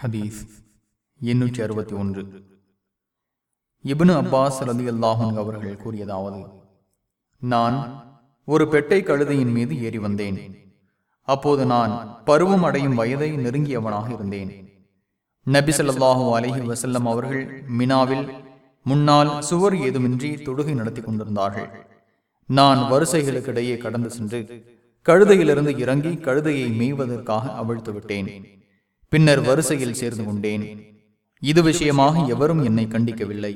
ஹதீஸ் எண்ணூற்றி அறுபத்தி ஒன்று. இபுனு அப்பாஸ் ரதி அல்லாஹன் அவர்கள் கூறியதாவது நான் ஒரு பெட்டை கழுதையின் மீது ஏறி வந்தேன். அப்போது நான் பருவம் அடையும் வயதை நெருங்கியவனாக இருந்தேன். நபி சொல்லாஹு அலஹி வசல்லம் அவர்கள் மினாவில் முன்னால் சுவர் ஏதுமின்றி தொடுகை நடத்தி கொண்டிருந்தார்கள். நான் வரிசைகளுக்கிடையே கடந்து சென்று கழுதையிலிருந்து இறங்கி கழுதையை மேய்வதற்காக அவிழ்த்து விட்டேன். பின்னர் வரிசையில் சேர்ந்து கொண்டேன். இது விஷயமாக எவரும் என்னை கண்டிக்கவில்லை.